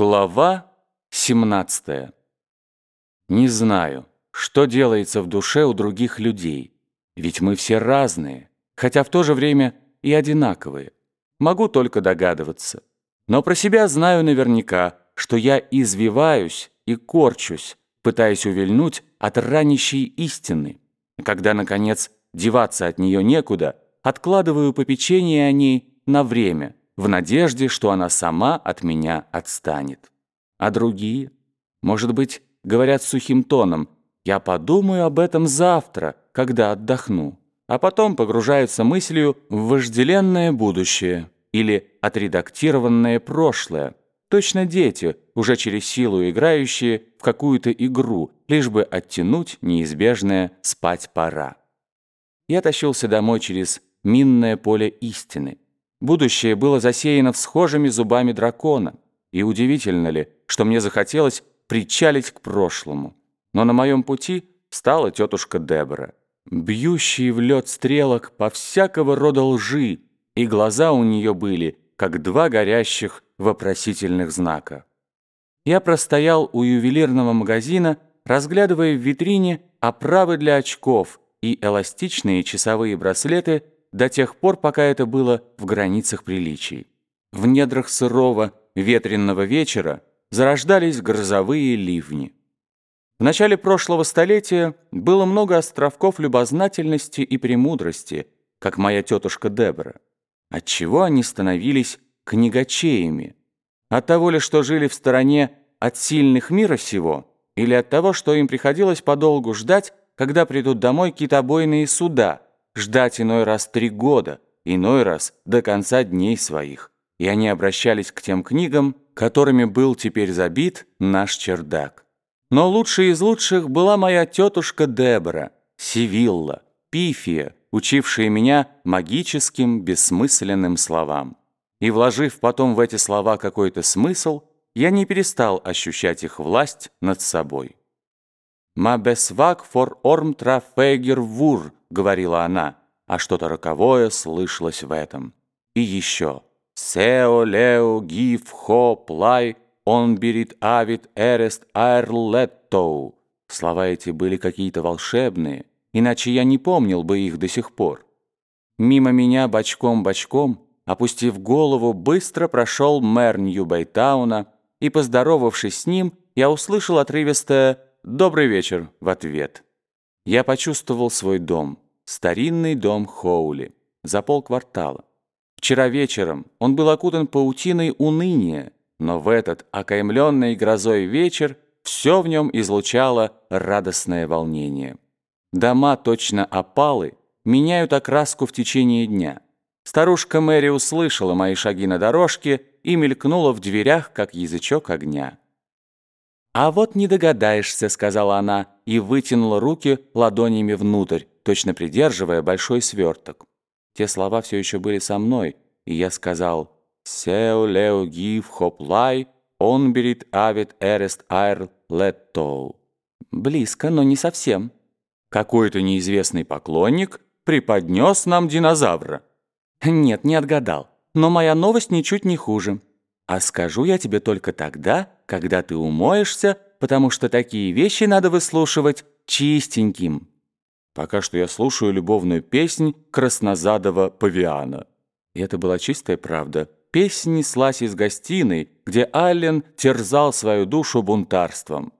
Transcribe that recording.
Глава 17 Не знаю, что делается в душе у других людей, ведь мы все разные, хотя в то же время и одинаковые. Могу только догадываться. Но про себя знаю наверняка, что я извиваюсь и корчусь, пытаясь увильнуть от ранящей истины. Когда, наконец, деваться от нее некуда, откладываю попечение о ней на время – в надежде, что она сама от меня отстанет. А другие, может быть, говорят сухим тоном, «Я подумаю об этом завтра, когда отдохну», а потом погружаются мыслью в вожделенное будущее или отредактированное прошлое, точно дети, уже через силу играющие в какую-то игру, лишь бы оттянуть неизбежное «спать пора». Я тащился домой через минное поле истины. Будущее было засеяно всхожими зубами дракона. И удивительно ли, что мне захотелось причалить к прошлому. Но на моем пути стала тетушка Дебора. Бьющие в лед стрелок по всякого рода лжи, и глаза у нее были, как два горящих вопросительных знака. Я простоял у ювелирного магазина, разглядывая в витрине оправы для очков и эластичные часовые браслеты до тех пор, пока это было в границах приличий. В недрах сырого, ветренного вечера зарождались грозовые ливни. В начале прошлого столетия было много островков любознательности и премудрости, как моя тетушка Дебора. Отчего они становились книгачеями? От того ли, что жили в стороне от сильных мира сего, или от того, что им приходилось подолгу ждать, когда придут домой китобойные суда – ждать иной раз три года, иной раз до конца дней своих. И они обращались к тем книгам, которыми был теперь забит наш чердак. Но лучшей из лучших была моя тетушка Дебора, Сивилла, Пифия, учившая меня магическим бессмысленным словам. И вложив потом в эти слова какой-то смысл, я не перестал ощущать их власть над собой. «Мабесвак фор орм трафегер вур», — говорила она, а что-то роковое слышалось в этом. И еще «Сео лео гиф хо плай он берит авит эрест айрлеттоу». Слова эти были какие-то волшебные, иначе я не помнил бы их до сих пор. Мимо меня бочком-бочком, опустив голову, быстро прошел мэр Нью-Бэйтауна, и, поздоровавшись с ним, я услышал отрывистое «Добрый вечер» в ответ. Я почувствовал свой дом, старинный дом Хоули, за полквартала. Вчера вечером он был окутан паутиной уныния, но в этот окаймленный грозой вечер все в нем излучало радостное волнение. Дома, точно опалы, меняют окраску в течение дня. Старушка Мэри услышала мои шаги на дорожке и мелькнула в дверях, как язычок огня. «А вот не догадаешься», — сказала она и вытянула руки ладонями внутрь, точно придерживая большой сверток. Те слова все еще были со мной, и я сказал «Сео лео гив хоп лай, он берет авит эрест айр леттоу». Близко, но не совсем. Какой-то неизвестный поклонник преподнес нам динозавра. Нет, не отгадал, но моя новость ничуть не хуже. А скажу я тебе только тогда, когда ты умоешься, потому что такие вещи надо выслушивать чистеньким. Пока что я слушаю любовную песнь краснозадого павиана. И это была чистая правда. Песня неслась из гостиной, где Аллен терзал свою душу бунтарством.